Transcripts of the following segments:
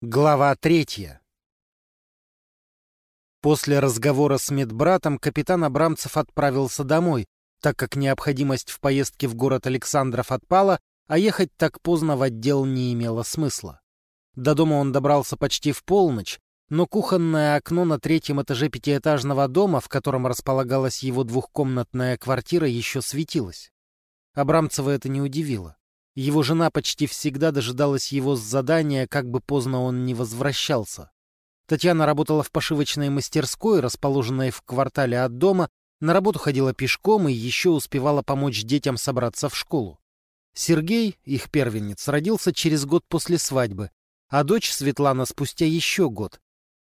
Глава третья. После разговора с медбратом капитан Абрамцев отправился домой, так как необходимость в поездке в город Александров отпала, а ехать так поздно в отдел не имело смысла. До дома он добрался почти в полночь, но кухонное окно на третьем этаже пятиэтажного дома, в котором располагалась его двухкомнатная квартира, еще светилось. Абрамцева это не удивило. Его жена почти всегда дожидалась его с задания, как бы поздно он не возвращался. Татьяна работала в пошивочной мастерской, расположенной в квартале от дома, на работу ходила пешком и еще успевала помочь детям собраться в школу. Сергей, их первенец, родился через год после свадьбы, а дочь Светлана спустя еще год.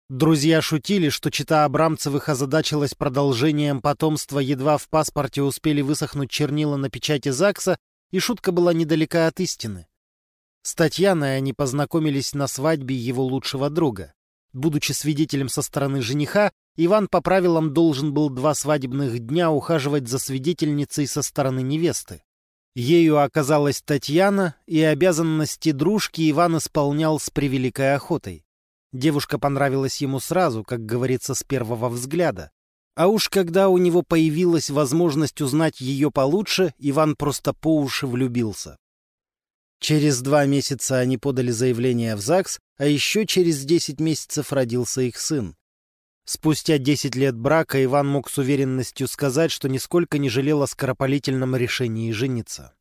Друзья шутили, что чита Абрамцевых озадачилась продолжением потомства, едва в паспорте успели высохнуть чернила на печати ЗАГСа, и шутка была недалека от истины. С Татьяной они познакомились на свадьбе его лучшего друга. Будучи свидетелем со стороны жениха, Иван по правилам должен был два свадебных дня ухаживать за свидетельницей со стороны невесты. Ею оказалась Татьяна, и обязанности дружки Иван исполнял с превеликой охотой. Девушка понравилась ему сразу, как говорится, с первого взгляда. А уж когда у него появилась возможность узнать ее получше, Иван просто по уши влюбился. Через два месяца они подали заявление в ЗАГС, а еще через десять месяцев родился их сын. Спустя десять лет брака Иван мог с уверенностью сказать, что нисколько не жалел о скоропалительном решении жениться.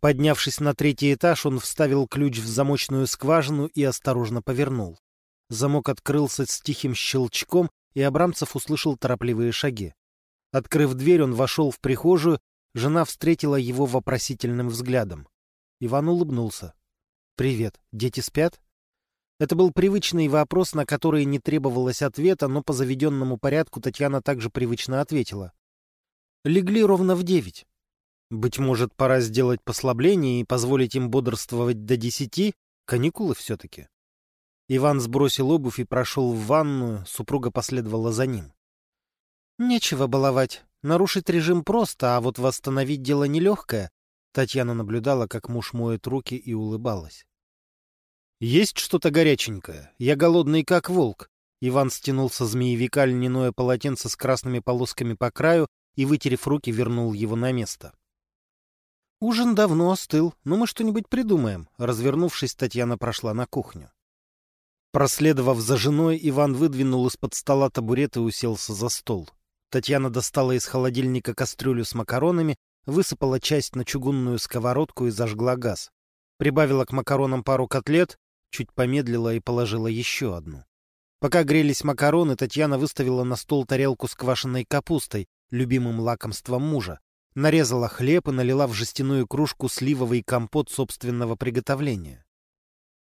Поднявшись на третий этаж, он вставил ключ в замочную скважину и осторожно повернул. Замок открылся с тихим щелчком, и Абрамцев услышал торопливые шаги. Открыв дверь, он вошел в прихожую, жена встретила его вопросительным взглядом. Иван улыбнулся. «Привет. Дети спят?» Это был привычный вопрос, на который не требовалось ответа, но по заведенному порядку Татьяна также привычно ответила. «Легли ровно в девять. Быть может, пора сделать послабление и позволить им бодрствовать до десяти? Каникулы все-таки». Иван сбросил обувь и прошел в ванную, супруга последовала за ним. «Нечего баловать. Нарушить режим просто, а вот восстановить дело нелегкое». Татьяна наблюдала, как муж моет руки и улыбалась. «Есть что-то горяченькое? Я голодный, как волк». Иван стянул со змеевика льняное полотенце с красными полосками по краю и, вытерев руки, вернул его на место. «Ужин давно остыл, но мы что-нибудь придумаем». Развернувшись, Татьяна прошла на кухню. Проследовав за женой, Иван выдвинул из-под стола табурет и уселся за стол. Татьяна достала из холодильника кастрюлю с макаронами, высыпала часть на чугунную сковородку и зажгла газ. Прибавила к макаронам пару котлет, чуть помедлила и положила еще одну. Пока грелись макароны, Татьяна выставила на стол тарелку с квашеной капустой, любимым лакомством мужа. Нарезала хлеб и налила в жестяную кружку сливовый компот собственного приготовления.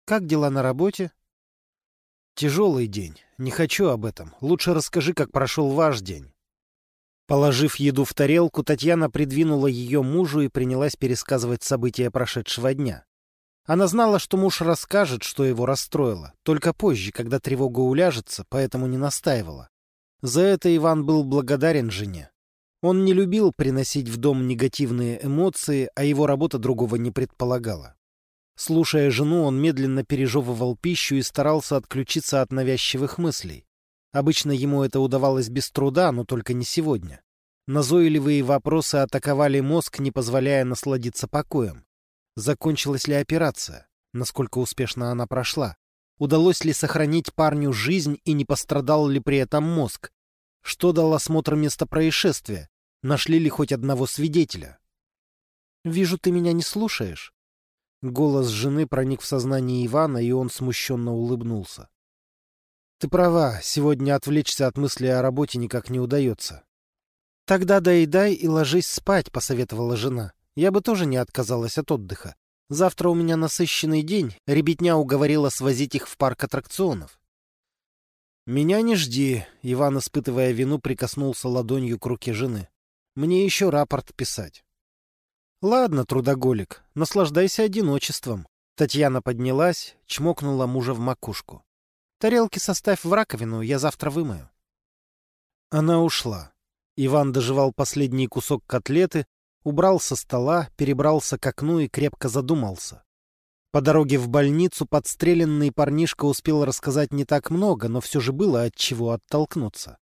«Как дела на работе?» Тяжелый день. Не хочу об этом. Лучше расскажи, как прошел ваш день. Положив еду в тарелку, Татьяна придвинула ее мужу и принялась пересказывать события прошедшего дня. Она знала, что муж расскажет, что его расстроило, только позже, когда тревога уляжется, поэтому не настаивала. За это Иван был благодарен жене. Он не любил приносить в дом негативные эмоции, а его работа другого не предполагала. Слушая жену, он медленно пережевывал пищу и старался отключиться от навязчивых мыслей. Обычно ему это удавалось без труда, но только не сегодня. Назойливые вопросы атаковали мозг, не позволяя насладиться покоем. Закончилась ли операция? Насколько успешно она прошла? Удалось ли сохранить парню жизнь и не пострадал ли при этом мозг? Что дал осмотр места происшествия? Нашли ли хоть одного свидетеля? «Вижу, ты меня не слушаешь», Голос жены проник в сознание Ивана, и он смущенно улыбнулся. «Ты права, сегодня отвлечься от мысли о работе никак не удается». «Тогда доедай и ложись спать», — посоветовала жена. «Я бы тоже не отказалась от отдыха. Завтра у меня насыщенный день, ребятня уговорила свозить их в парк аттракционов». «Меня не жди», — Иван, испытывая вину, прикоснулся ладонью к руке жены. «Мне еще рапорт писать». «Ладно, трудоголик, наслаждайся одиночеством». Татьяна поднялась, чмокнула мужа в макушку. «Тарелки составь в раковину, я завтра вымою». Она ушла. Иван доживал последний кусок котлеты, убрал со стола, перебрался к окну и крепко задумался. По дороге в больницу подстреленный парнишка успел рассказать не так много, но все же было от чего оттолкнуться.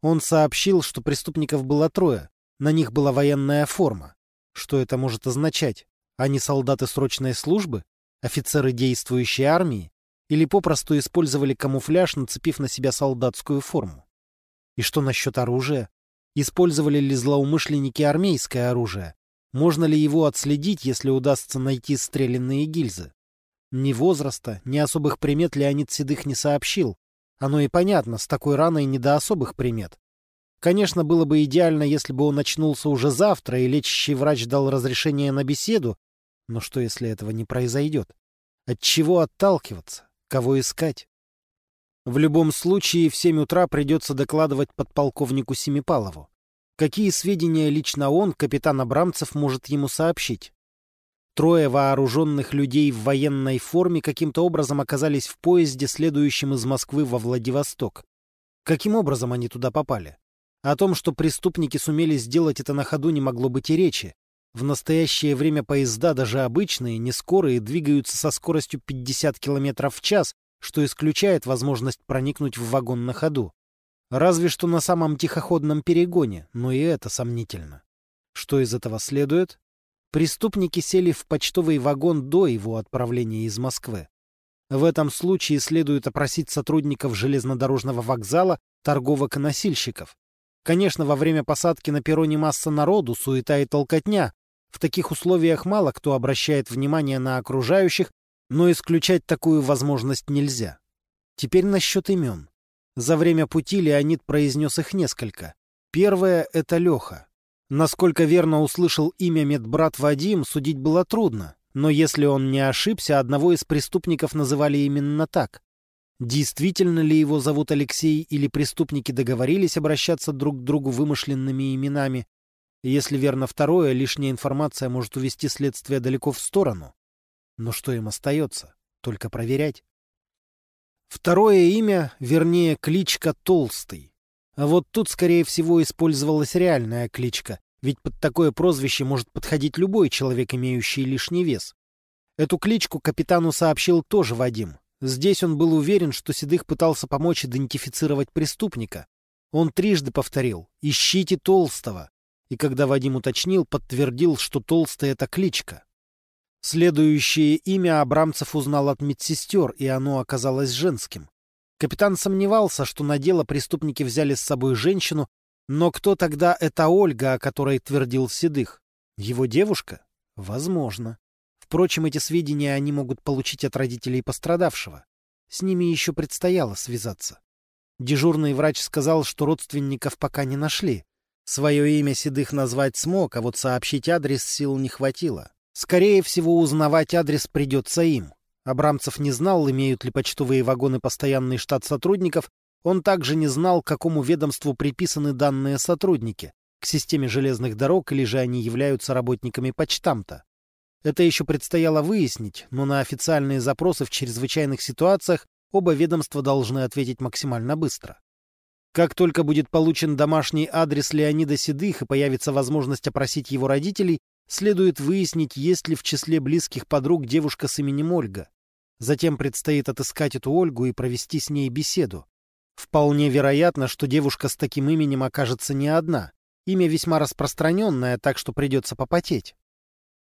Он сообщил, что преступников было трое, на них была военная форма. Что это может означать? Они солдаты срочной службы? Офицеры действующей армии? Или попросту использовали камуфляж, нацепив на себя солдатскую форму? И что насчет оружия? Использовали ли злоумышленники армейское оружие? Можно ли его отследить, если удастся найти стрелянные гильзы? Ни возраста, ни особых примет Леонид Седых не сообщил. Оно и понятно, с такой раной не до особых примет. Конечно, было бы идеально, если бы он очнулся уже завтра, и лечащий врач дал разрешение на беседу, но что, если этого не произойдет? От чего отталкиваться? Кого искать? В любом случае, в семь утра придется докладывать подполковнику Семипалову. Какие сведения лично он, капитан Абрамцев, может ему сообщить? Трое вооруженных людей в военной форме каким-то образом оказались в поезде, следующем из Москвы во Владивосток. Каким образом они туда попали? О том, что преступники сумели сделать это на ходу, не могло быть и речи. В настоящее время поезда, даже обычные, не скорые, двигаются со скоростью 50 км в час, что исключает возможность проникнуть в вагон на ходу. Разве что на самом тихоходном перегоне, но и это сомнительно. Что из этого следует? Преступники сели в почтовый вагон до его отправления из Москвы. В этом случае следует опросить сотрудников железнодорожного вокзала, торговок и носильщиков. Конечно, во время посадки на перроне масса народу, суета и толкотня. В таких условиях мало кто обращает внимание на окружающих, но исключать такую возможность нельзя. Теперь насчет имен. За время пути Леонид произнес их несколько. Первое — это Леха. Насколько верно услышал имя медбрат Вадим, судить было трудно. Но если он не ошибся, одного из преступников называли именно так. Действительно ли его зовут Алексей или преступники договорились обращаться друг к другу вымышленными именами? Если верно второе, лишняя информация может увести следствие далеко в сторону. Но что им остается? Только проверять. Второе имя, вернее, кличка Толстый. А вот тут, скорее всего, использовалась реальная кличка, ведь под такое прозвище может подходить любой человек, имеющий лишний вес. Эту кличку капитану сообщил тоже Вадим. Здесь он был уверен, что Седых пытался помочь идентифицировать преступника. Он трижды повторил «Ищите Толстого», и когда Вадим уточнил, подтвердил, что Толстый — это кличка. Следующее имя Абрамцев узнал от медсестер, и оно оказалось женским. Капитан сомневался, что на дело преступники взяли с собой женщину, но кто тогда эта Ольга, о которой твердил Седых? Его девушка? Возможно. Впрочем, эти сведения они могут получить от родителей пострадавшего. С ними еще предстояло связаться. Дежурный врач сказал, что родственников пока не нашли. Свое имя Седых назвать смог, а вот сообщить адрес сил не хватило. Скорее всего, узнавать адрес придется им. Абрамцев не знал, имеют ли почтовые вагоны постоянный штат сотрудников. Он также не знал, к какому ведомству приписаны данные сотрудники, к системе железных дорог или же они являются работниками почтамта. Это еще предстояло выяснить, но на официальные запросы в чрезвычайных ситуациях оба ведомства должны ответить максимально быстро. Как только будет получен домашний адрес Леонида Седых и появится возможность опросить его родителей, Следует выяснить, есть ли в числе близких подруг девушка с именем Ольга. Затем предстоит отыскать эту Ольгу и провести с ней беседу. Вполне вероятно, что девушка с таким именем окажется не одна. Имя весьма распространенное, так что придется попотеть.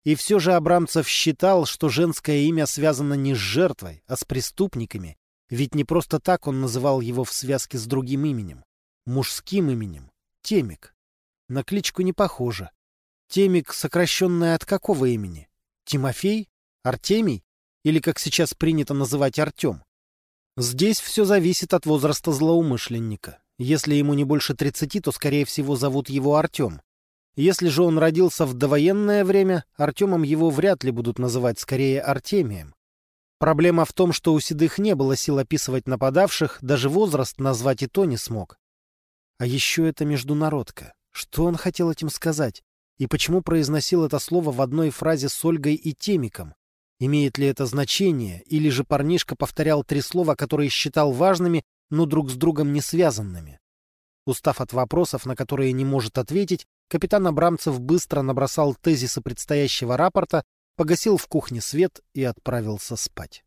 И все же Абрамцев считал, что женское имя связано не с жертвой, а с преступниками, ведь не просто так он называл его в связке с другим именем. Мужским именем. Темик. На кличку не похоже. Темик, сокращенное от какого имени? Тимофей? Артемий? Или, как сейчас принято называть, Артем? Здесь все зависит от возраста злоумышленника. Если ему не больше 30, то, скорее всего, зовут его Артем. Если же он родился в довоенное время, Артемом его вряд ли будут называть, скорее Артемием. Проблема в том, что у Седых не было сил описывать нападавших, даже возраст назвать и то не смог. А еще это международка. Что он хотел этим сказать? И почему произносил это слово в одной фразе с Ольгой и Темиком? Имеет ли это значение, или же парнишка повторял три слова, которые считал важными, но друг с другом не связанными? Устав от вопросов, на которые не может ответить, капитан Абрамцев быстро набросал тезисы предстоящего рапорта, погасил в кухне свет и отправился спать.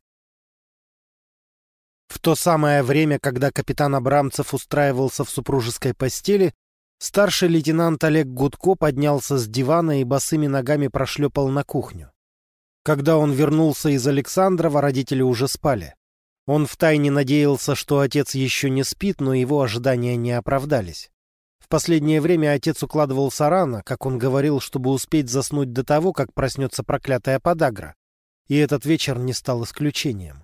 В то самое время, когда капитан Абрамцев устраивался в супружеской постели, старший лейтенант Олег Гудко поднялся с дивана и босыми ногами прошлепал на кухню. Когда он вернулся из Александрова, родители уже спали. Он втайне надеялся, что отец еще не спит, но его ожидания не оправдались. В последнее время отец укладывался рано, как он говорил, чтобы успеть заснуть до того, как проснется проклятая подагра. И этот вечер не стал исключением.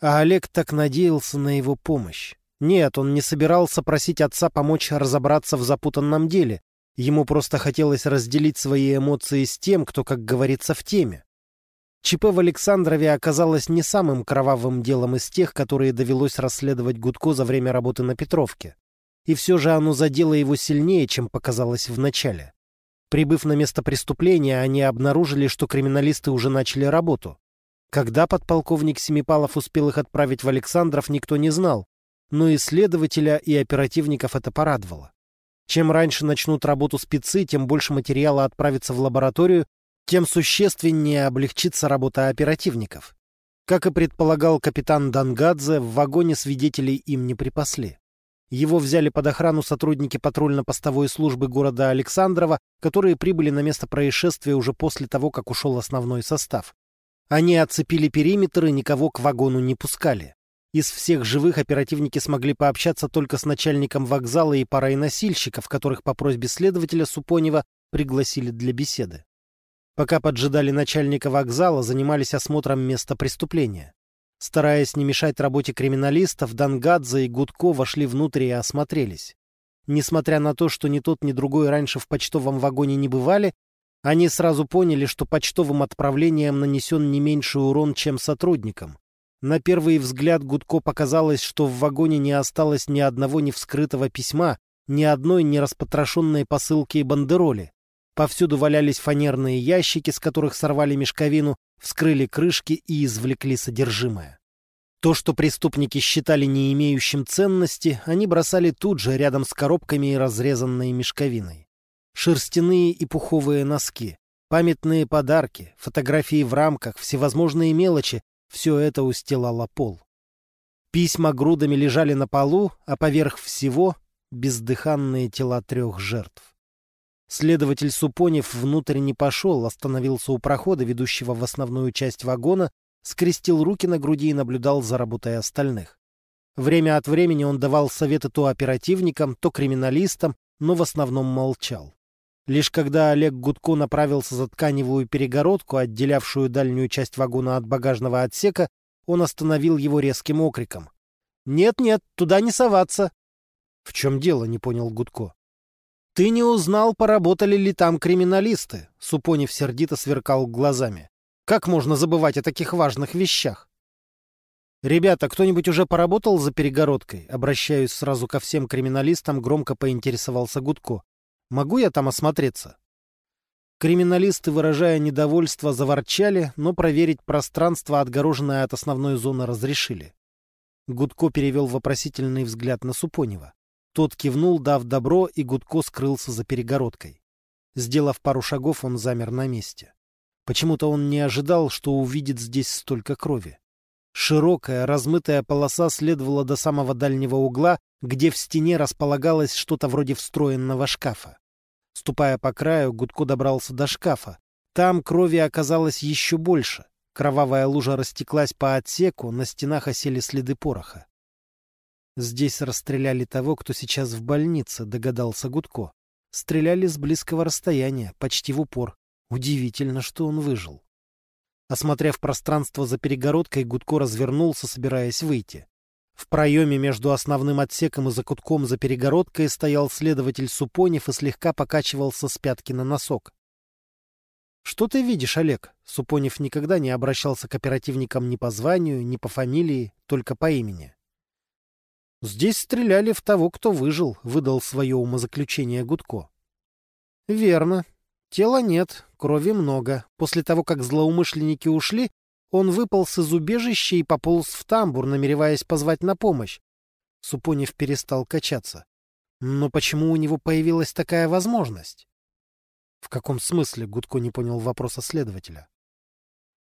А Олег так надеялся на его помощь. Нет, он не собирался просить отца помочь разобраться в запутанном деле. Ему просто хотелось разделить свои эмоции с тем, кто, как говорится, в теме. ЧП в Александрове оказалось не самым кровавым делом из тех, которые довелось расследовать Гудко за время работы на Петровке. И все же оно задело его сильнее, чем показалось в начале. Прибыв на место преступления, они обнаружили, что криминалисты уже начали работу. Когда подполковник Семипалов успел их отправить в Александров, никто не знал, но и следователя, и оперативников это порадовало. Чем раньше начнут работу спецы, тем больше материала отправится в лабораторию, тем существеннее облегчится работа оперативников. Как и предполагал капитан Дангадзе, в вагоне свидетелей им не припасли. Его взяли под охрану сотрудники патрульно-постовой службы города Александрова, которые прибыли на место происшествия уже после того, как ушел основной состав. Они оцепили периметр и никого к вагону не пускали. Из всех живых оперативники смогли пообщаться только с начальником вокзала и парой носильщиков, которых по просьбе следователя Супонева пригласили для беседы. Пока поджидали начальника вокзала, занимались осмотром места преступления. Стараясь не мешать работе криминалистов, Дангадзе и Гудко вошли внутрь и осмотрелись. Несмотря на то, что ни тот, ни другой раньше в почтовом вагоне не бывали, они сразу поняли, что почтовым отправлением нанесен не меньший урон, чем сотрудникам. На первый взгляд Гудко показалось, что в вагоне не осталось ни одного невскрытого письма, ни одной нераспотрошенной посылки и бандероли. Повсюду валялись фанерные ящики, с которых сорвали мешковину, вскрыли крышки и извлекли содержимое. То, что преступники считали не имеющим ценности, они бросали тут же, рядом с коробками и разрезанной мешковиной. Шерстяные и пуховые носки, памятные подарки, фотографии в рамках, всевозможные мелочи — все это устилало пол. Письма грудами лежали на полу, а поверх всего — бездыханные тела трех жертв. Следователь Супонев внутрь не пошел, остановился у прохода, ведущего в основную часть вагона, скрестил руки на груди и наблюдал за работой остальных. Время от времени он давал советы то оперативникам, то криминалистам, но в основном молчал. Лишь когда Олег Гудко направился за тканевую перегородку, отделявшую дальнюю часть вагона от багажного отсека, он остановил его резким окриком. «Нет-нет, туда не соваться!» «В чем дело?» — не понял Гудко. «Ты не узнал, поработали ли там криминалисты?» Супонев сердито сверкал глазами. «Как можно забывать о таких важных вещах?» «Ребята, кто-нибудь уже поработал за перегородкой?» Обращаюсь сразу ко всем криминалистам, громко поинтересовался Гудко. «Могу я там осмотреться?» Криминалисты, выражая недовольство, заворчали, но проверить пространство, отгороженное от основной зоны, разрешили. Гудко перевел вопросительный взгляд на Супонева. Тот кивнул, дав добро, и Гудко скрылся за перегородкой. Сделав пару шагов, он замер на месте. Почему-то он не ожидал, что увидит здесь столько крови. Широкая, размытая полоса следовала до самого дальнего угла, где в стене располагалось что-то вроде встроенного шкафа. Ступая по краю, Гудко добрался до шкафа. Там крови оказалось еще больше. Кровавая лужа растеклась по отсеку, на стенах осели следы пороха. Здесь расстреляли того, кто сейчас в больнице, догадался Гудко. Стреляли с близкого расстояния, почти в упор. Удивительно, что он выжил. Осмотрев пространство за перегородкой, Гудко развернулся, собираясь выйти. В проеме между основным отсеком и закутком за перегородкой стоял следователь Супонев и слегка покачивался с пятки на носок. — Что ты видишь, Олег? Супонев никогда не обращался к оперативникам ни по званию, ни по фамилии, только по имени. «Здесь стреляли в того, кто выжил», — выдал свое умозаключение Гудко. «Верно. Тела нет, крови много. После того, как злоумышленники ушли, он выполз из убежища и пополз в тамбур, намереваясь позвать на помощь. Супонев перестал качаться. Но почему у него появилась такая возможность? В каком смысле Гудко не понял вопроса следователя?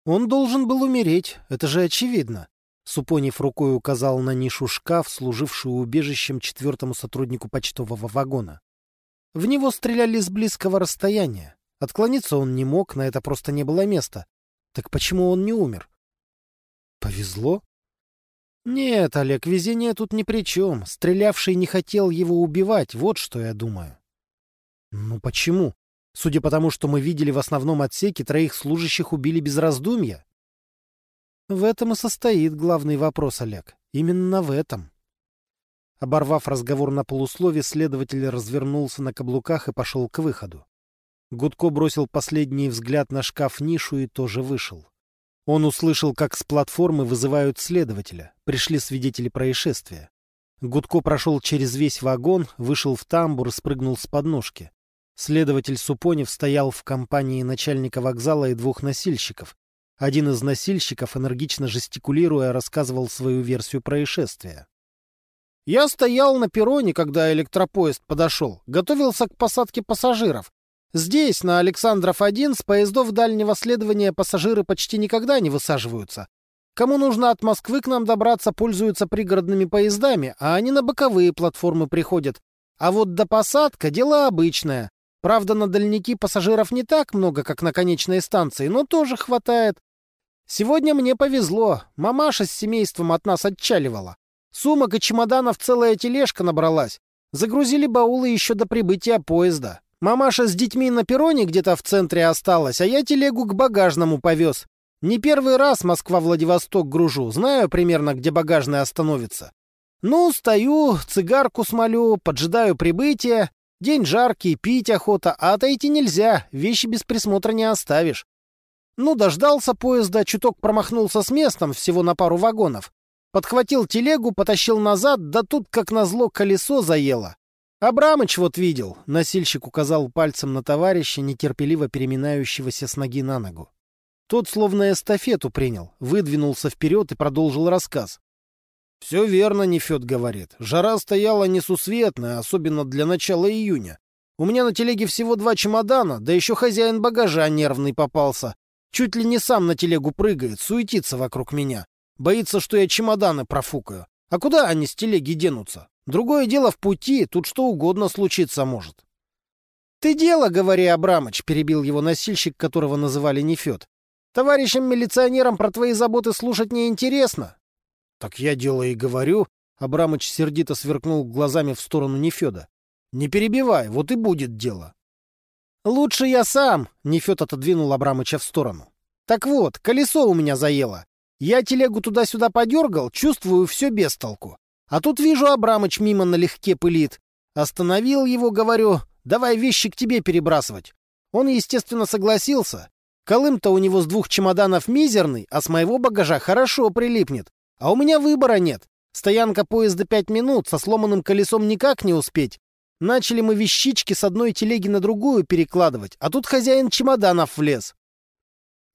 Он должен был умереть, это же очевидно. Супонев рукой указал на нишу шкаф, служившую убежищем четвертому сотруднику почтового вагона. В него стреляли с близкого расстояния. Отклониться он не мог, на это просто не было места. Так почему он не умер? Повезло? Нет, Олег, везение тут ни при чем. Стрелявший не хотел его убивать, вот что я думаю. Ну почему? Судя по тому, что мы видели в основном отсеке, троих служащих убили без раздумья. В этом и состоит главный вопрос, Олег. Именно в этом. Оборвав разговор на полуслове, следователь развернулся на каблуках и пошел к выходу. Гудко бросил последний взгляд на шкаф-нишу и тоже вышел. Он услышал, как с платформы вызывают следователя. Пришли свидетели происшествия. Гудко прошел через весь вагон, вышел в тамбур и спрыгнул с подножки. Следователь Супонев стоял в компании начальника вокзала и двух носильщиков. Один из носильщиков, энергично жестикулируя, рассказывал свою версию происшествия. «Я стоял на перроне, когда электропоезд подошел, готовился к посадке пассажиров. Здесь, на Александров-1, с поездов дальнего следования пассажиры почти никогда не высаживаются. Кому нужно от Москвы к нам добраться, пользуются пригородными поездами, а они на боковые платформы приходят. А вот до посадка дело обычное. Правда, на дальники пассажиров не так много, как на конечной станции, но тоже хватает. Сегодня мне повезло. Мамаша с семейством от нас отчаливала. Сумок и чемоданов целая тележка набралась. Загрузили баулы еще до прибытия поезда. Мамаша с детьми на перроне где-то в центре осталась, а я телегу к багажному повез. Не первый раз Москва-Владивосток гружу, знаю примерно, где багажный остановится. Ну, стою, цигарку смолю, поджидаю прибытия. День жаркий, пить охота, а отойти нельзя, вещи без присмотра не оставишь. Ну, дождался поезда, чуток промахнулся с местом, всего на пару вагонов. Подхватил телегу, потащил назад, да тут, как назло, колесо заело. Абрамыч вот видел, носильщик указал пальцем на товарища, нетерпеливо переминающегося с ноги на ногу. Тот словно эстафету принял, выдвинулся вперед и продолжил рассказ. «Все верно, Нефед говорит. Жара стояла несусветная, особенно для начала июня. У меня на телеге всего два чемодана, да еще хозяин багажа нервный попался. Чуть ли не сам на телегу прыгает, суетится вокруг меня. Боится, что я чемоданы профукаю. А куда они с телеги денутся? Другое дело в пути, тут что угодно случиться может. «Ты дело, говори, Абрамыч», — перебил его носильщик, которого называли Нефед. «Товарищам-милиционерам про твои заботы слушать неинтересно. «Так я дело и говорю», — Абрамыч сердито сверкнул глазами в сторону Нефеда. «Не перебивай, вот и будет дело». «Лучше я сам», — Нефед отодвинул Абрамыча в сторону. «Так вот, колесо у меня заело. Я телегу туда-сюда подергал, чувствую все без толку. А тут вижу, Абрамыч мимо налегке пылит. Остановил его, говорю, давай вещи к тебе перебрасывать. Он, естественно, согласился. Колым-то у него с двух чемоданов мизерный, а с моего багажа хорошо прилипнет. А у меня выбора нет. Стоянка поезда пять минут, со сломанным колесом никак не успеть. Начали мы вещички с одной телеги на другую перекладывать, а тут хозяин чемоданов влез.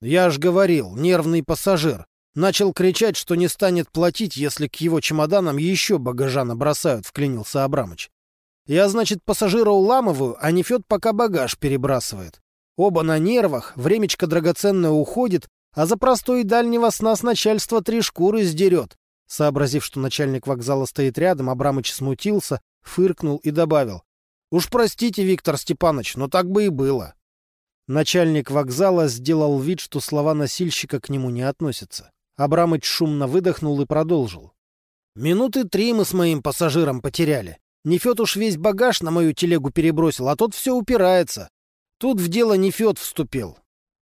Я ж говорил, нервный пассажир. Начал кричать, что не станет платить, если к его чемоданам еще багажа набросают, вклинился Абрамыч. Я, значит, пассажира уламываю, а Нефед пока багаж перебрасывает. Оба на нервах, времечко драгоценное уходит, а за простой дальнего сна с начальства три шкуры сдерет. Сообразив, что начальник вокзала стоит рядом, Абрамыч смутился, фыркнул и добавил. «Уж простите, Виктор Степанович, но так бы и было». Начальник вокзала сделал вид, что слова носильщика к нему не относятся. Абрамыч шумно выдохнул и продолжил. «Минуты три мы с моим пассажиром потеряли. Нефед уж весь багаж на мою телегу перебросил, а тот все упирается. Тут в дело Нефед вступил».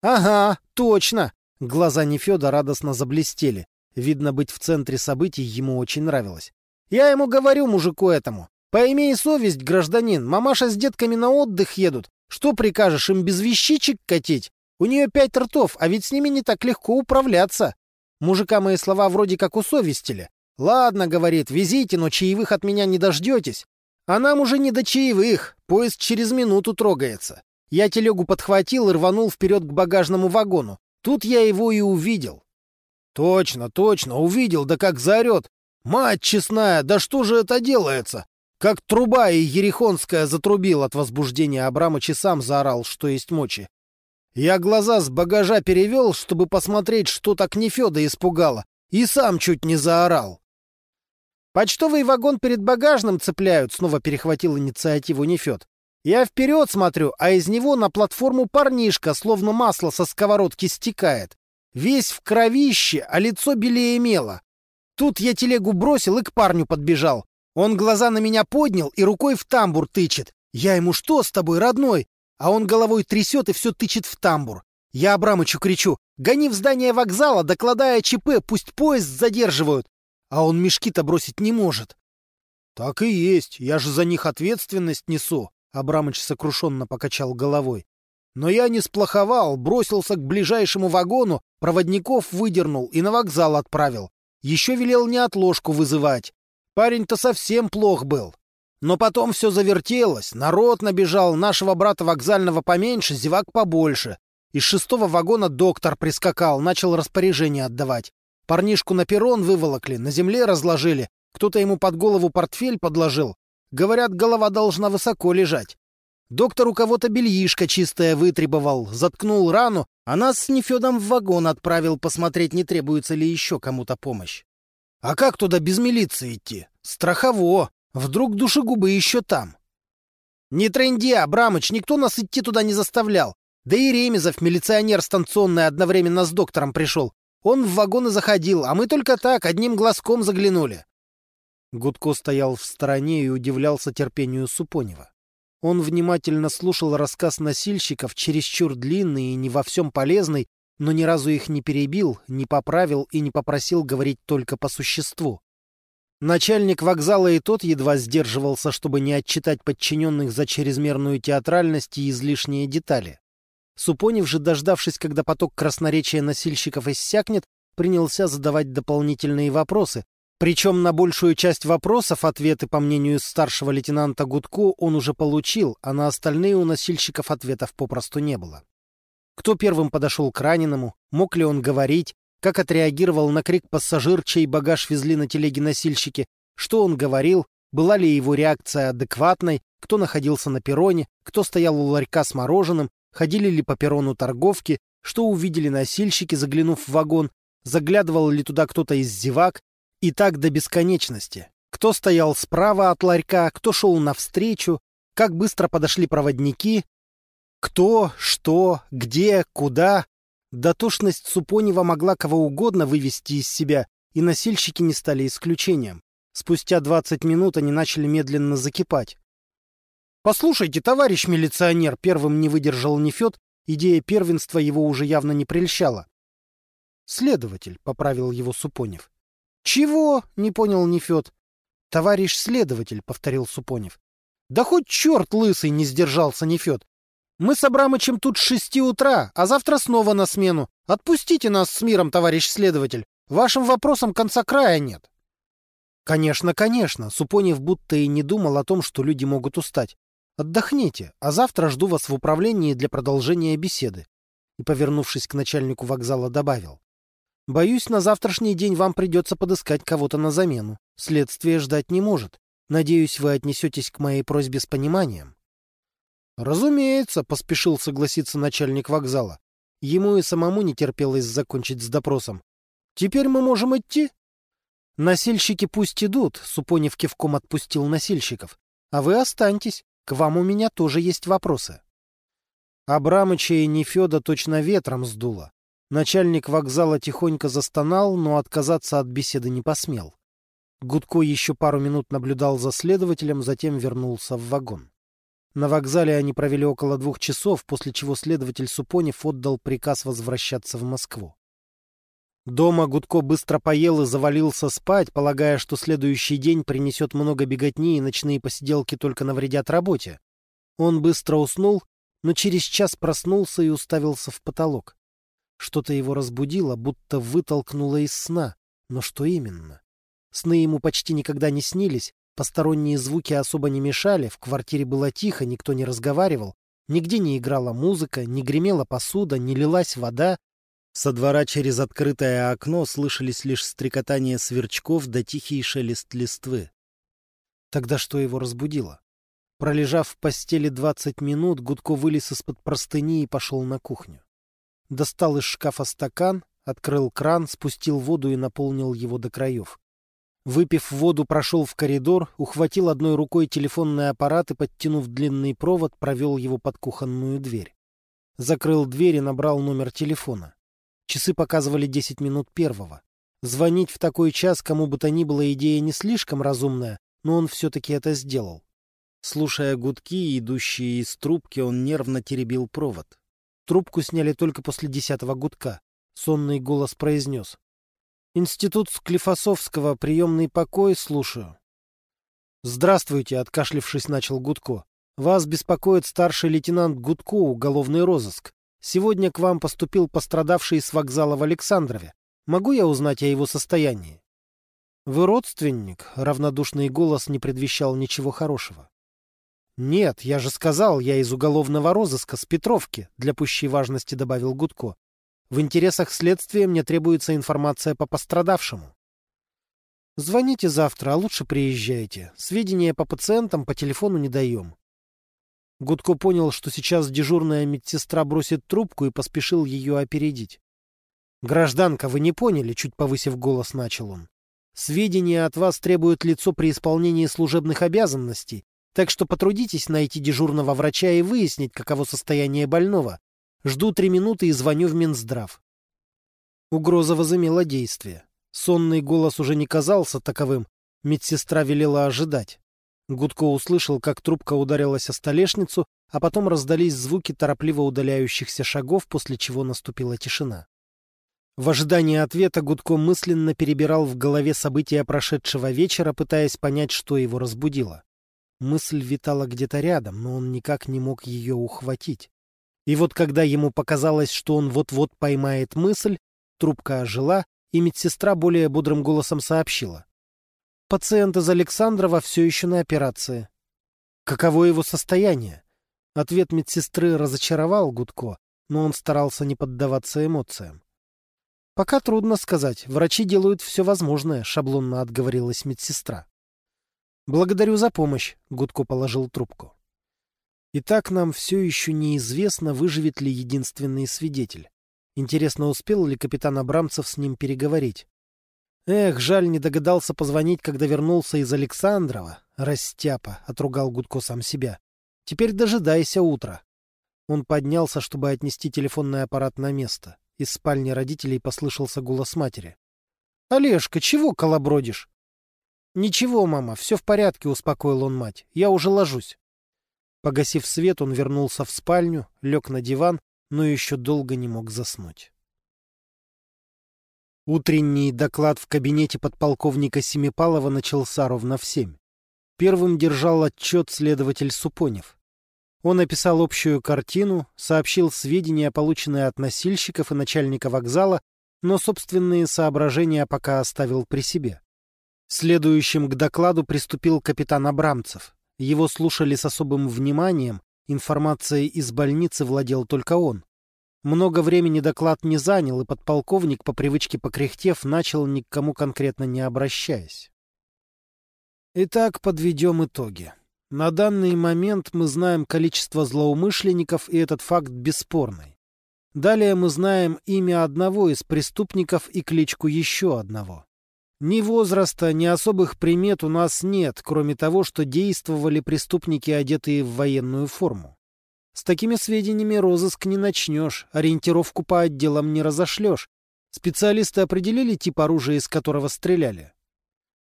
«Ага, точно!» Глаза Нефеда радостно заблестели. Видно, быть в центре событий ему очень нравилось. «Я ему говорю, мужику этому, поимей совесть, гражданин, мамаша с детками на отдых едут. Что прикажешь им без вещичек катить? У нее пять ртов, а ведь с ними не так легко управляться». Мужика мои слова вроде как усовестили. «Ладно, — говорит, — везите, но чаевых от меня не дождетесь. А нам уже не до чаевых, поезд через минуту трогается. Я телегу подхватил и рванул вперед к багажному вагону. Тут я его и увидел. Точно, точно, увидел, да как заорет. Мать честная, да что же это делается? Как труба и Ерехонская затрубил от возбуждения Абрамыч и сам заорал, что есть мочи. Я глаза с багажа перевел, чтобы посмотреть, что так Нефеда испугало, и сам чуть не заорал. «Почтовый вагон перед багажным цепляют», — снова перехватил инициативу Нефед. «Я вперед смотрю, а из него на платформу парнишка, словно масло со сковородки стекает. Весь в кровище, а лицо белее мела. Тут я телегу бросил и к парню подбежал. Он глаза на меня поднял и рукой в тамбур тычет. Я ему что с тобой, родной? А он головой трясет и все тычет в тамбур. Я Абрамычу кричу, гони в здание вокзала, докладая ЧП, пусть поезд задерживают а он мешки-то бросить не может. — Так и есть, я же за них ответственность несу, — Абрамыч сокрушенно покачал головой. Но я не сплоховал, бросился к ближайшему вагону, проводников выдернул и на вокзал отправил. Еще велел не отложку вызывать. Парень-то совсем плох был. Но потом все завертелось, народ набежал, нашего брата вокзального поменьше, зевак побольше. Из шестого вагона доктор прискакал, начал распоряжение отдавать. Парнишку на перрон выволокли, на земле разложили. Кто-то ему под голову портфель подложил. Говорят, голова должна высоко лежать. Доктор у кого-то бельишко чистое вытребовал, заткнул рану, а нас с Нефедом в вагон отправил посмотреть, не требуется ли еще кому-то помощь. А как туда без милиции идти? Страхово. Вдруг душегубы еще там. Не тренди, Абрамыч, никто нас идти туда не заставлял. Да и Ремезов, милиционер станционный, одновременно с доктором пришел. Он в вагон и заходил, а мы только так, одним глазком заглянули. Гудко стоял в стороне и удивлялся терпению Супонева. Он внимательно слушал рассказ носильщиков, чересчур длинный и не во всем полезный, но ни разу их не перебил, не поправил и не попросил говорить только по существу. Начальник вокзала и тот едва сдерживался, чтобы не отчитать подчиненных за чрезмерную театральность и излишние детали. Супонев же, дождавшись, когда поток красноречия носильщиков иссякнет, принялся задавать дополнительные вопросы. Причем на большую часть вопросов ответы, по мнению старшего лейтенанта Гудко, он уже получил, а на остальные у носильщиков ответов попросту не было. Кто первым подошел к раненому, мог ли он говорить, как отреагировал на крик пассажир, чей багаж везли на телеге носильщики, что он говорил, была ли его реакция адекватной, кто находился на перроне, кто стоял у ларька с мороженым, ходили ли по перрону торговки, что увидели носильщики, заглянув в вагон, заглядывал ли туда кто-то из зевак, и так до бесконечности. Кто стоял справа от ларька, кто шел навстречу, как быстро подошли проводники, кто, что, где, куда. Дотошность Супонева могла кого угодно вывести из себя, и носильщики не стали исключением. Спустя двадцать минут они начали медленно закипать. «Послушайте, товарищ милиционер!» — первым не выдержал Нефед, идея первенства его уже явно не прельщала. «Следователь», — поправил его Супонев. «Чего?» — не понял Нефед. «Товарищ следователь», — повторил Супонев. «Да хоть черт лысый!» — не сдержался Нефед. «Мы с Абрамычем тут с шести утра, а завтра снова на смену. Отпустите нас с миром, товарищ следователь. Вашим вопросам конца края нет». «Конечно, конечно», — Супонев будто и не думал о том, что люди могут устать. Отдохните, а завтра жду вас в управлении для продолжения беседы. И, повернувшись к начальнику вокзала, добавил. Боюсь, на завтрашний день вам придется подыскать кого-то на замену. Следствие ждать не может. Надеюсь, вы отнесетесь к моей просьбе с пониманием. Разумеется, поспешил согласиться начальник вокзала. Ему и самому не терпелось закончить с допросом. Теперь мы можем идти? Насильщики пусть идут, Супонев кивком отпустил насильщиков. А вы останьтесь. К вам у меня тоже есть вопросы. Абрамыча и Нефеда точно ветром сдуло. Начальник вокзала тихонько застонал, но отказаться от беседы не посмел. Гудко еще пару минут наблюдал за следователем, затем вернулся в вагон. На вокзале они провели около двух часов, после чего следователь Супонев отдал приказ возвращаться в Москву. Дома Гудко быстро поел и завалился спать, полагая, что следующий день принесет много беготни и ночные посиделки только навредят работе. Он быстро уснул, но через час проснулся и уставился в потолок. Что-то его разбудило, будто вытолкнуло из сна. Но что именно? Сны ему почти никогда не снились, посторонние звуки особо не мешали, в квартире было тихо, никто не разговаривал, нигде не играла музыка, не гремела посуда, не лилась вода, со двора через открытое окно слышались лишь стрекотание сверчков да тихий шелест листвы. Тогда что его разбудило? Пролежав в постели двадцать минут, Гудко вылез из-под простыни и пошел на кухню. Достал из шкафа стакан, открыл кран, спустил воду и наполнил его до краев. Выпив воду, прошел в коридор, ухватил одной рукой телефонный аппарат и, подтянув длинный провод, провел его под кухонную дверь. Закрыл дверь и набрал номер телефона. Часы показывали десять минут первого. Звонить в такой час кому бы то ни было идея не слишком разумная, но он все-таки это сделал. Слушая гудки, идущие из трубки, он нервно теребил провод. Трубку сняли только после десятого гудка. Сонный голос произнес. Институт Склифосовского, приемный покой, слушаю. Здравствуйте, откашлившись, начал Гудко. Вас беспокоит старший лейтенант Гудко, уголовный розыск. Сегодня к вам поступил пострадавший с вокзала в Александрове. Могу я узнать о его состоянии? Вы родственник? Равнодушный голос не предвещал ничего хорошего. Нет, я же сказал, я из уголовного розыска с Петровки, для пущей важности добавил Гудко. В интересах следствия мне требуется информация по пострадавшему. Звоните завтра, а лучше приезжайте. Сведения по пациентам по телефону не даем. Гудко понял, что сейчас дежурная медсестра бросит трубку и поспешил ее опередить. «Гражданка, вы не поняли?» — чуть повысив голос, начал он. «Сведения от вас требует лицо при исполнении служебных обязанностей, так что потрудитесь найти дежурного врача и выяснить, каково состояние больного. Жду три минуты и звоню в Минздрав. Угроза возымела действие. Сонный голос уже не казался таковым. Медсестра велела ожидать. Гудко услышал, как трубка ударилась о столешницу, а потом раздались звуки торопливо удаляющихся шагов, после чего наступила тишина. В ожидании ответа Гудко мысленно перебирал в голове события прошедшего вечера, пытаясь понять, что его разбудило. Мысль витала где-то рядом, но он никак не мог ее ухватить. И вот когда ему показалось, что он вот-вот поймает мысль, трубка ожила, и медсестра более бодрым голосом сообщила. Пациент из Александрова все еще на операции. Каково его состояние? Ответ медсестры разочаровал Гудко, но он старался не поддаваться эмоциям. «Пока трудно сказать. Врачи делают все возможное», — шаблонно отговорилась медсестра. «Благодарю за помощь», — Гудко положил трубку. И так нам все еще неизвестно, выживет ли единственный свидетель. Интересно, успел ли капитан Абрамцев с ним переговорить? Эх, жаль, не догадался позвонить, когда вернулся из Александрова. Растяпа, — отругал Гудко сам себя. Теперь дожидайся утра. Он поднялся, чтобы отнести телефонный аппарат на место. Из спальни родителей послышался голос матери. — Олежка, чего колобродишь? — Ничего, мама, все в порядке, — успокоил он мать. — Я уже ложусь. Погасив свет, он вернулся в спальню, лег на диван, но еще долго не мог заснуть. Утренний доклад в кабинете подполковника Семипалова начался ровно в семь. Первым держал отчет следователь Супонев. Он описал общую картину, сообщил сведения, полученные от носильщиков и начальника вокзала, но собственные соображения пока оставил при себе. Следующим к докладу приступил капитан Абрамцев. Его слушали с особым вниманием, информацией из больницы владел только он. Много времени доклад не занял, и подполковник, по привычке покряхтев, начал ни к кому конкретно не обращаясь. Итак, подведем итоги. На данный момент мы знаем количество злоумышленников, и этот факт бесспорный. Далее мы знаем имя одного из преступников и кличку еще одного. Ни возраста, ни особых примет у нас нет, кроме того, что действовали преступники, одетые в военную форму. С такими сведениями розыск не начнешь, ориентировку по отделам не разошлешь. Специалисты определили тип оружия, из которого стреляли.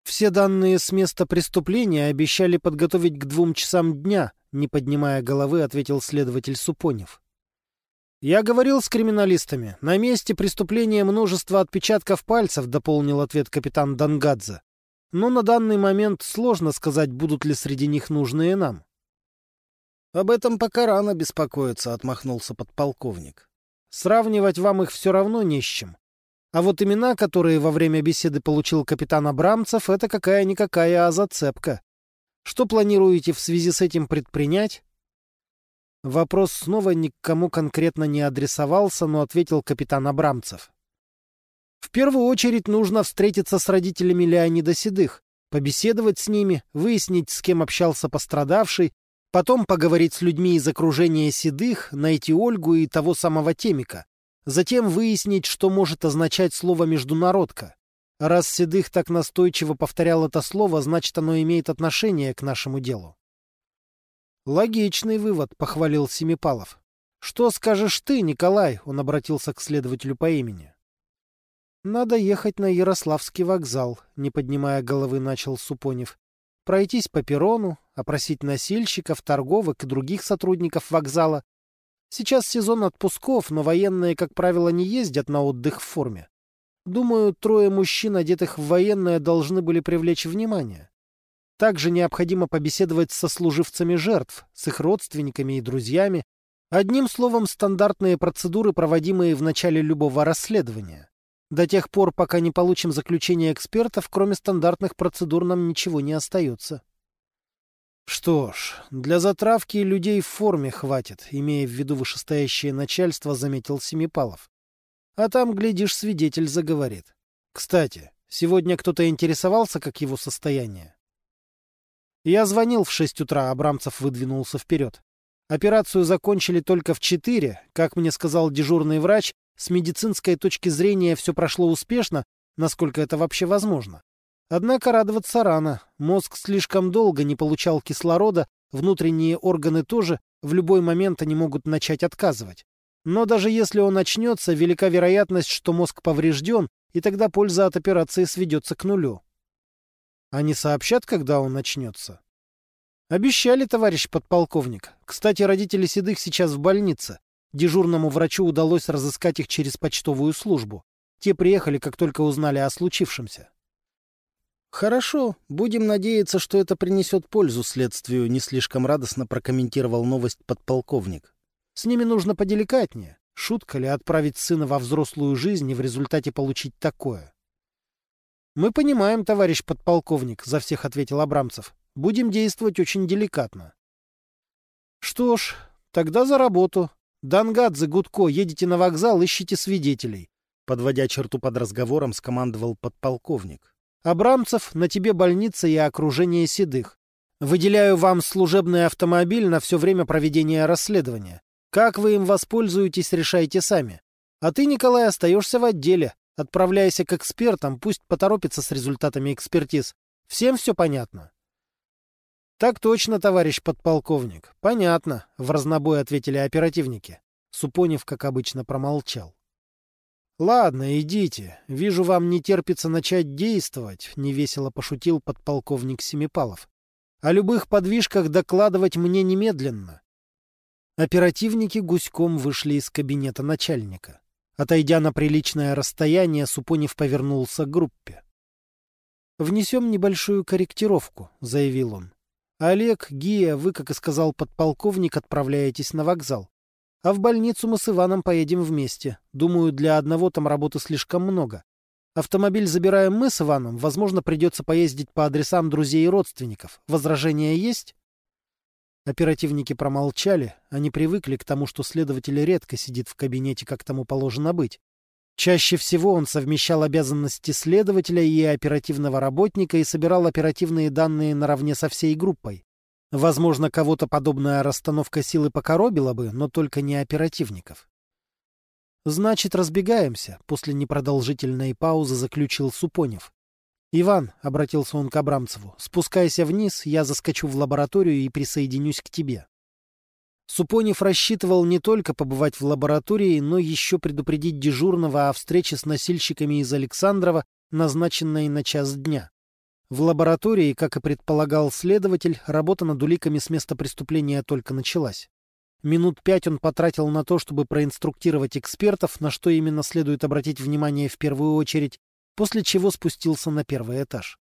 Все данные с места преступления обещали подготовить к двум часам дня, не поднимая головы, ответил следователь Супонев. «Я говорил с криминалистами. На месте преступления множество отпечатков пальцев», — дополнил ответ капитан Дангадзе. «Но на данный момент сложно сказать, будут ли среди них нужные нам». «Об этом пока рано беспокоиться», — отмахнулся подполковник. «Сравнивать вам их все равно не с чем. А вот имена, которые во время беседы получил капитан Абрамцев, это какая-никакая, а зацепка. Что планируете в связи с этим предпринять?» Вопрос снова никому конкретно не адресовался, но ответил капитан Абрамцев. В первую очередь нужно встретиться с родителями Леонида Седых, побеседовать с ними, выяснить, с кем общался пострадавший, Потом поговорить с людьми из окружения седых, найти Ольгу и того самого Темика. Затем выяснить, что может означать слово «международка». Раз Седых так настойчиво повторял это слово, значит, оно имеет отношение к нашему делу. «Логичный вывод», — похвалил Семипалов. «Что скажешь ты, Николай?» — он обратился к следователю по имени. «Надо ехать на Ярославский вокзал», — не поднимая головы, начал Супонев. «Пройтись по перрону, опросить носильщиков, торговок и других сотрудников вокзала. Сейчас сезон отпусков, но военные, как правило, не ездят на отдых в форме. Думаю, трое мужчин, одетых в военное, должны были привлечь внимание. Также необходимо побеседовать со служивцами жертв, с их родственниками и друзьями. Одним словом, стандартные процедуры, проводимые в начале любого расследования. До тех пор, пока не получим заключение экспертов, кроме стандартных процедур нам ничего не остается. Что ж, для затравки людей в форме хватит, имея в виду вышестоящее начальство, заметил Семипалов. А там, глядишь, свидетель заговорит. Кстати, сегодня кто-то интересовался, как его состояние? Я звонил в шесть утра, Абрамцев выдвинулся вперед. Операцию закончили только в четыре. Как мне сказал дежурный врач, с медицинской точки зрения все прошло успешно, насколько это вообще возможно. Однако радоваться рано. Мозг слишком долго не получал кислорода, внутренние органы тоже в любой момент они могут начать отказывать. Но даже если он начнется, велика вероятность, что мозг поврежден, и тогда польза от операции сведется к нулю. Они сообщат, когда он начнется? Обещали, товарищ подполковник. Кстати, родители Седых сейчас в больнице. Дежурному врачу удалось разыскать их через почтовую службу. Те приехали, как только узнали о случившемся. «Хорошо, будем надеяться, что это принесет пользу следствию», — не слишком радостно прокомментировал новость подполковник. «С ними нужно поделикатнее. Шутка ли отправить сына во взрослую жизнь и в результате получить такое?» «Мы понимаем, товарищ подполковник», — за всех ответил Абрамцев. «Будем действовать очень деликатно». «Что ж, тогда за работу. Дангадзе, Гудко, едете на вокзал, ищите свидетелей», — подводя черту под разговором, скомандовал подполковник. Абрамцев, на тебе больница и окружение седых. Выделяю вам служебный автомобиль на все время проведения расследования. Как вы им воспользуетесь, решайте сами. А ты, Николай, остаешься в отделе. Отправляйся к экспертам, пусть поторопится с результатами экспертиз. Всем все понятно? Так точно, товарищ подполковник. Понятно, в разнобой ответили оперативники. Супонев, как обычно, промолчал. «Ладно, идите. Вижу, вам не терпится начать действовать», — невесело пошутил подполковник Семипалов. «О любых подвижках докладывать мне немедленно». Оперативники гуськом вышли из кабинета начальника. Отойдя на приличное расстояние, Супонев повернулся к группе. «Внесем небольшую корректировку», — заявил он. «Олег, Гия, вы, как и сказал подполковник, отправляетесь на вокзал. А в больницу мы с Иваном поедем вместе. Думаю, для одного там работы слишком много. Автомобиль забираем мы с Иваном. Возможно, придется поездить по адресам друзей и родственников. Возражения есть?» Оперативники промолчали. Они привыкли к тому, что следователь редко сидит в кабинете, как тому положено быть. Чаще всего он совмещал обязанности следователя и оперативного работника и собирал оперативные данные наравне со всей группой. Возможно, кого-то подобная расстановка силы покоробила бы, но только не оперативников. «Значит, разбегаемся», — после непродолжительной паузы заключил Супонев. «Иван», — обратился он к Абрамцеву, — «спускайся вниз, я заскочу в лабораторию и присоединюсь к тебе». Супонев рассчитывал не только побывать в лаборатории, но еще предупредить дежурного о встрече с носильщиками из Александрова, назначенной на час дня. В лаборатории, как и предполагал следователь, работа над уликами с места преступления только началась. Минут пять он потратил на то, чтобы проинструктировать экспертов, на что именно следует обратить внимание в первую очередь, после чего спустился на первый этаж.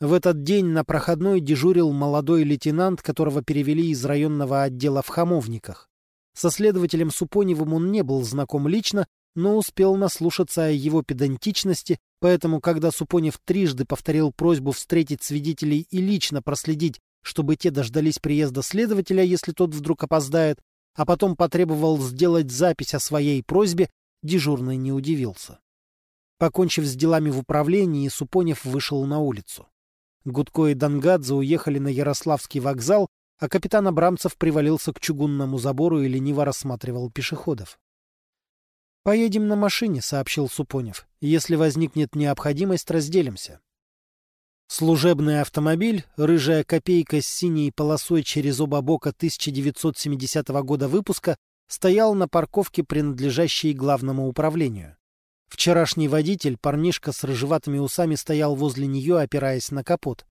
В этот день на проходной дежурил молодой лейтенант, которого перевели из районного отдела в Хамовниках. Со следователем Супоневым он не был знаком лично, но успел наслушаться о его педантичности, поэтому, когда Супонев трижды повторил просьбу встретить свидетелей и лично проследить, чтобы те дождались приезда следователя, если тот вдруг опоздает, а потом потребовал сделать запись о своей просьбе, дежурный не удивился. Покончив с делами в управлении, Супонев вышел на улицу. Гудко и Дангадзе уехали на Ярославский вокзал, а капитан Абрамцев привалился к чугунному забору и лениво рассматривал пешеходов. «Поедем на машине», — сообщил Супонев. «Если возникнет необходимость, разделимся». Служебный автомобиль, рыжая копейка с синей полосой через оба бока 1970 года выпуска, стоял на парковке, принадлежащей главному управлению. Вчерашний водитель, парнишка с рыжеватыми усами, стоял возле нее, опираясь на капот.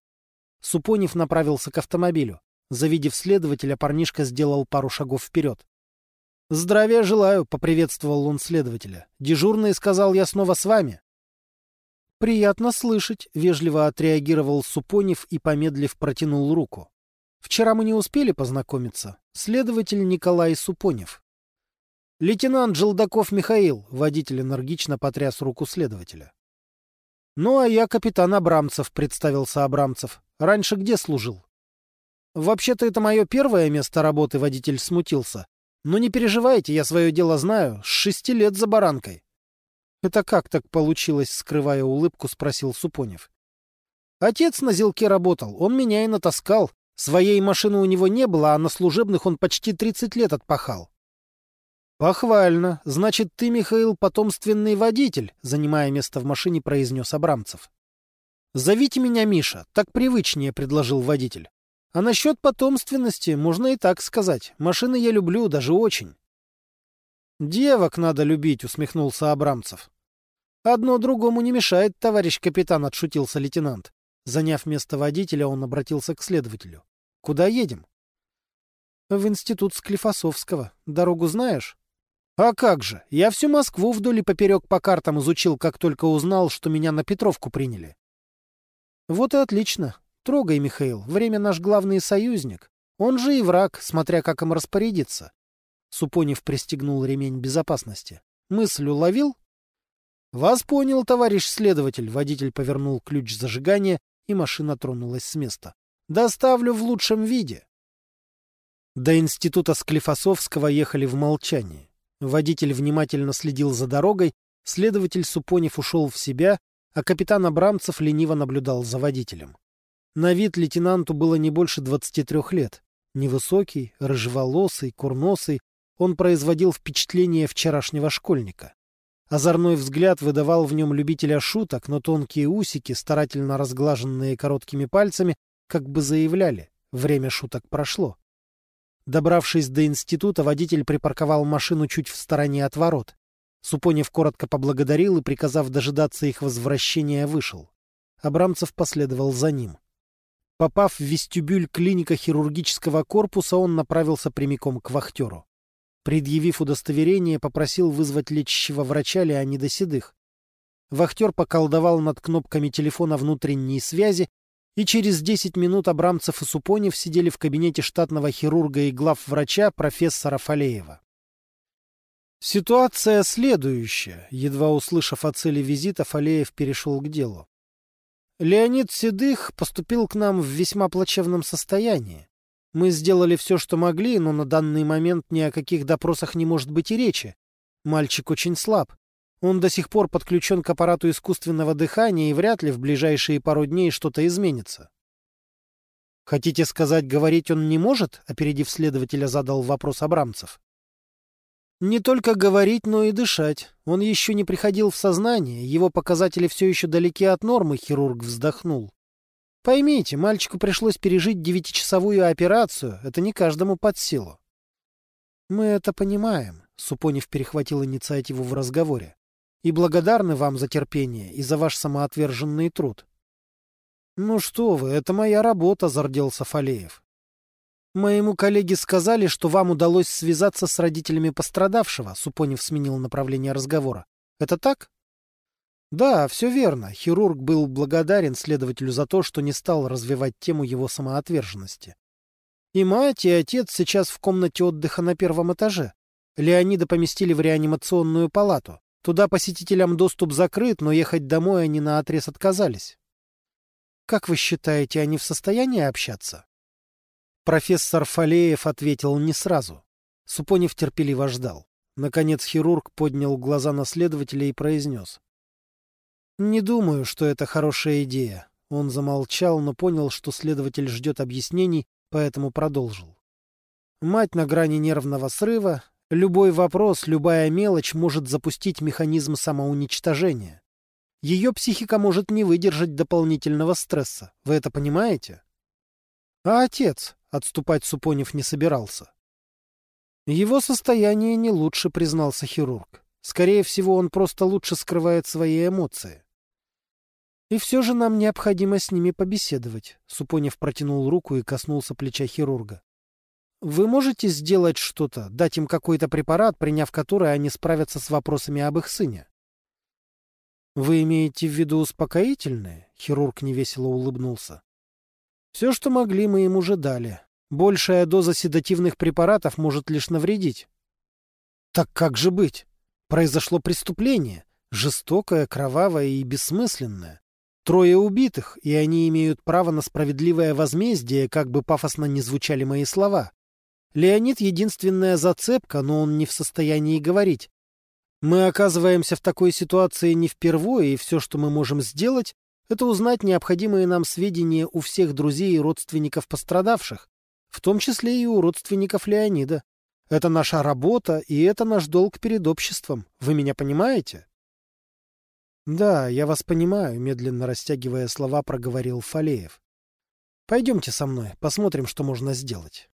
Супонев направился к автомобилю. Завидев следователя, парнишка сделал пару шагов вперед. «Здравия желаю», — поприветствовал он следователя. «Дежурный сказал, я снова с вами». «Приятно слышать», — вежливо отреагировал Супонев и, помедлив, протянул руку. «Вчера мы не успели познакомиться. Следователь Николай Супонев». «Лейтенант Желдаков Михаил», — водитель энергично потряс руку следователя. «Ну, а я капитан Абрамцев», — представился Абрамцев. «Раньше где служил?» «Вообще-то это мое первое место работы», — водитель смутился. «Но не переживайте, я свое дело знаю. С шести лет за баранкой». «Это как так получилось?» — скрывая улыбку, спросил Супонев. «Отец на зелке работал, он меня и натаскал. Своей машины у него не было, а на служебных он почти тридцать лет отпахал». «Похвально. Значит, ты, Михаил, потомственный водитель», — занимая место в машине, произнес Абрамцев. «Зовите меня Миша, так привычнее», — предложил водитель. «А насчет потомственности можно и так сказать. Машины я люблю, даже очень». «Девок надо любить», — усмехнулся Абрамцев. «Одно другому не мешает, товарищ капитан», — отшутился лейтенант. Заняв место водителя, он обратился к следователю. «Куда едем?» «В институт Склифосовского. Дорогу знаешь?» «А как же! Я всю Москву вдоль и поперек по картам изучил, как только узнал, что меня на Петровку приняли». «Вот и отлично. Трогай, Михаил. Время наш главный союзник. Он же и враг, смотря как им распорядиться». Супонев пристегнул ремень безопасности. «Мысль уловил?» «Вас понял, товарищ следователь!» Водитель повернул ключ зажигания, и машина тронулась с места. «Доставлю в лучшем виде!» До института Склифосовского ехали в молчании. Водитель внимательно следил за дорогой, следователь Супонев ушел в себя, а капитан Абрамцев лениво наблюдал за водителем. На вид лейтенанту было не больше 23 лет. Невысокий, рыжеволосый, курносый, он производил впечатление вчерашнего школьника. Озорной взгляд выдавал в нем любителя шуток, но тонкие усики, старательно разглаженные короткими пальцами, как бы заявляли — время шуток прошло. Добравшись до института, водитель припарковал машину чуть в стороне от ворот. Супонев коротко поблагодарил и, приказав дожидаться их возвращения, вышел. Абрамцев последовал за ним. Попав в вестибюль клиника хирургического корпуса, он направился прямиком к вахтеру. Предъявив удостоверение, попросил вызвать лечащего врача Леонида Седых. Вахтер поколдовал над кнопками телефона внутренней связи, и через 10 минут Абрамцев и Супонев сидели в кабинете штатного хирурга и главврача профессора Фалеева. Ситуация следующая. Едва услышав о цели визита, Фалеев перешел к делу. Леонид Седых поступил к нам в весьма плачевном состоянии. Мы сделали все, что могли, но на данный момент ни о каких допросах не может быть и речи. Мальчик очень слаб. Он до сих пор подключен к аппарату искусственного дыхания, и вряд ли в ближайшие пару дней что-то изменится. «Хотите сказать, говорить он не может?» — опередив следователя, задал вопрос Абрамцев. «Не только говорить, но и дышать. Он еще не приходил в сознание, его показатели все еще далеки от нормы», — хирург вздохнул. Поймите, мальчику пришлось пережить девятичасовую операцию. Это не каждому под силу. Мы это понимаем, Супонев перехватил инициативу в разговоре. И благодарны вам за терпение и за ваш самоотверженный труд. Ну что вы, это моя работа, зарделся Фалеев. Моему коллеге сказали, что вам удалось связаться с родителями пострадавшего, Супонев сменил направление разговора. Это так? Да, все верно. Хирург был благодарен следователю за то, что не стал развивать тему его самоотверженности. И мать, и отец сейчас в комнате отдыха на первом этаже. Леонида поместили в реанимационную палату. Туда посетителям доступ закрыт, но ехать домой они наотрез отказались. Как вы считаете, они в состоянии общаться? Профессор Фалеев ответил не сразу. Супонев терпеливо ждал. Наконец хирург поднял глаза на следователя и произнес. «Не думаю, что это хорошая идея». Он замолчал, но понял, что следователь ждет объяснений, поэтому продолжил. Мать на грани нервного срыва, любой вопрос, любая мелочь может запустить механизм самоуничтожения. Ее психика может не выдержать дополнительного стресса. Вы это понимаете? А отец отступать Супонев не собирался. Его состояние не лучше, признался хирург. Скорее всего, он просто лучше скрывает свои эмоции. И все же нам необходимо с ними побеседовать. Супонев протянул руку и коснулся плеча хирурга. Вы можете сделать что-то, дать им какой-то препарат, приняв который они справятся с вопросами об их сыне? Вы имеете в виду успокоительное? Хирург невесело улыбнулся. Все, что могли, мы им уже дали. Большая доза седативных препаратов может лишь навредить. Так как же быть? Произошло преступление. Жестокое, кровавое и бессмысленное. Трое убитых, и они имеют право на справедливое возмездие, как бы пафосно не звучали мои слова. Леонид — единственная зацепка, но он не в состоянии говорить. Мы оказываемся в такой ситуации не впервые, и все, что мы можем сделать, это узнать необходимые нам сведения у всех друзей и родственников пострадавших, в том числе и у родственников Леонида. Это наша работа, и это наш долг перед обществом. Вы меня понимаете? Да, я вас понимаю, медленно растягивая слова, проговорил Фалеев. Пойдемте со мной, посмотрим, что можно сделать.